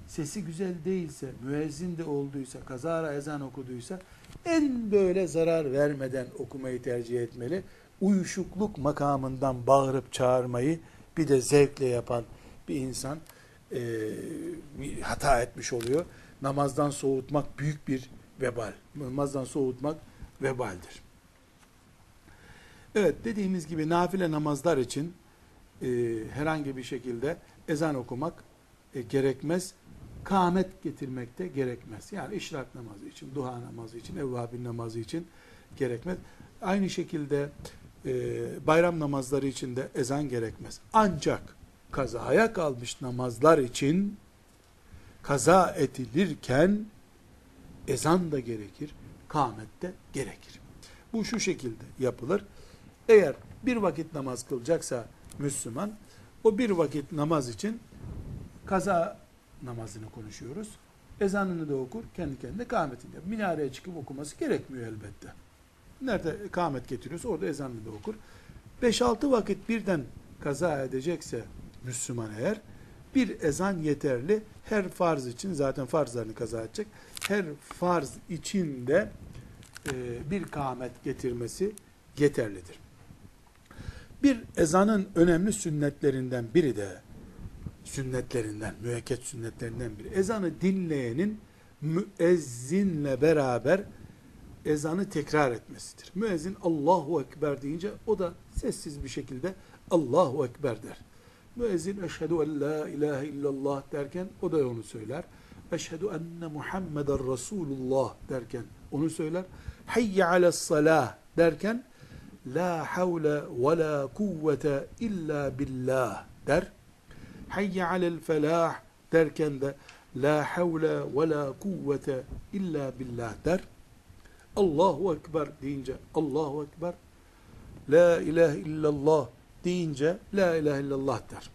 A: Sesi güzel değilse, müezzin de olduysa, kazara ezan okuduysa en böyle zarar vermeden okumayı tercih etmeli. Uyuşukluk makamından bağırıp çağırmayı bir de zevkle yapan bir insan e, hata etmiş oluyor. Namazdan soğutmak büyük bir vebal. Namazdan soğutmak vebaldir. Evet dediğimiz gibi nafile namazlar için e, herhangi bir şekilde ezan okumak e, gerekmez. Kâmet getirmekte gerekmez. Yani işrak namazı için, duha namazı için, evvabin namazı için gerekmez. Aynı şekilde e, bayram namazları için de ezan gerekmez. Ancak kazaya kalmış namazlar için kaza edilirken ezan da gerekir, kâmet de gerekir. Bu şu şekilde yapılır. Eğer bir vakit namaz kılacaksa Müslüman, o bir vakit namaz için kaza namazını konuşuyoruz. Ezanını da okur, kendi kendine kâmetini yapar. Minareye çıkıp okuması gerekmiyor elbette. Nerede kâmet getiriyorsa orada ezanını da okur. 5-6 vakit birden kaza edecekse Müslüman eğer, bir ezan yeterli. Her farz için zaten farzlarını kaza edecek. Her farz için de e, bir kâmet getirmesi yeterlidir. Bir ezanın önemli sünnetlerinden biri de sünnetlerinden, müekket sünnetlerinden biri. Ezanı dinleyenin müezzinle beraber ezanı tekrar etmesidir. Müezzin Allahu Ekber deyince o da sessiz bir şekilde Allahu Ekber der. Müezzin eşhedü en la ilahe illallah derken o da onu söyler. Eşhedü enne Muhammeden Resulullah derken onu söyler. Hayye ales salah derken la havle ve la kuvvete illa billah der. Hayye alel felah derken de la havle ve la kuvvete illa billah der. Allahu Ekber deyince Allahu Ekber La ilahe illallah deyince La ilahe illallah der.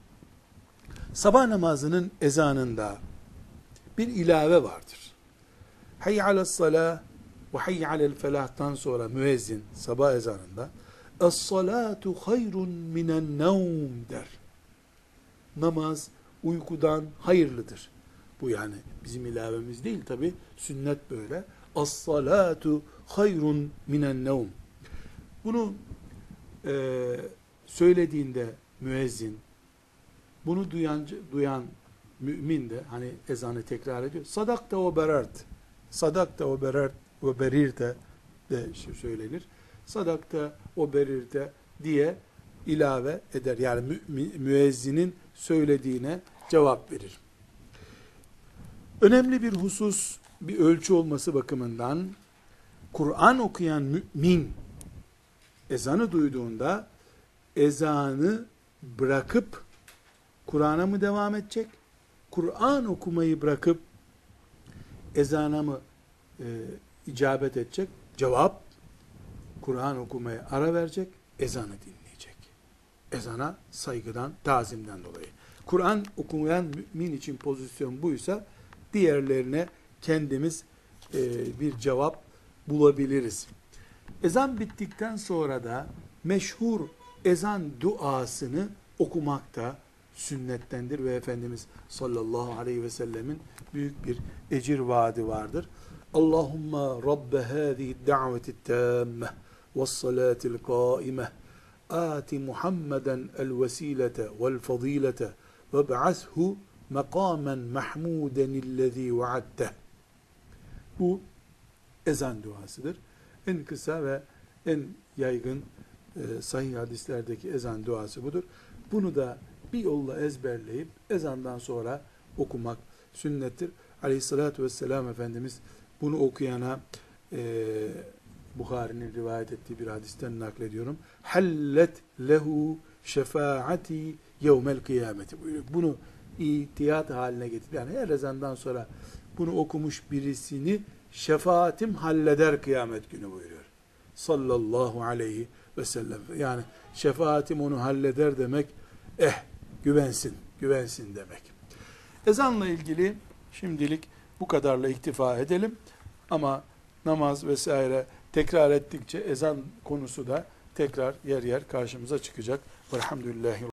A: Sabah namazının ezanında bir ilave vardır. Hayy alel salah ve hayy alel felahtan sonra müezzin sabah ezanında Es-salatu hayrun minen nevm der. Namaz uykudan hayırlıdır. Bu yani bizim ilavemiz değil tabi. Sünnet böyle. As-salatu hayrun minen nevm. Bunu e, söylediğinde müezzin, bunu duyan, duyan mümin de hani ezanı tekrar ediyor. Sadakta o berert. Sadakta o berert ve berirte de söylenir. Sadakta o berirte diye ilave eder. Yani mü, müezzinin söylediğine cevap verir. Önemli bir husus, bir ölçü olması bakımından Kur'an okuyan mümin ezanı duyduğunda ezanı bırakıp Kur'an'a mı devam edecek? Kur'an okumayı bırakıp ezana mı e, icabet edecek? Cevap Kur'an okumaya ara verecek, ezanı dinleyecek. Ezana saygıdan, tazimden dolayı. Kur'an okumayan mümin için pozisyon buysa diğerlerine kendimiz e, bir cevap bulabiliriz. Ezan bittikten sonra da meşhur ezan duasını okumakta sünnettendir ve Efendimiz sallallahu aleyhi ve sellemin büyük bir ecir vaadi vardır. Allahumma rabbe hâzihi da'veti tâmmeh ve salâtil kâimeh آت محمدا الوسيلة والفضيلة وابعثه مقاما محمودا الذي وعدته Bu ezan duasıdır. En kısa ve en yaygın e, sahih hadislerdeki ezan duası budur. Bunu da bir yolla ezberleyip ezandan sonra okumak sünnettir. Aleyhissalatü vesselam Efendimiz bunu okuyana e, Bukhari'nin rivayet ettiği bir hadisten naklediyorum. Hallet lehu şefaati yevmel kıyameti buyuruyor. Bunu itiyat haline getir. Yani her ezandan sonra bunu okumuş birisini şefaatim halleder kıyamet günü buyuruyor. Sallallahu aleyhi ve sellem. Yani şefaatim onu halleder demek eh güvensin, güvensin demek. Ezanla ilgili şimdilik bu kadarla iktifa edelim. Ama namaz vesaire tekrar ettikçe ezan konusu da tekrar yer yer karşımıza çıkacak. Velhamdülillahi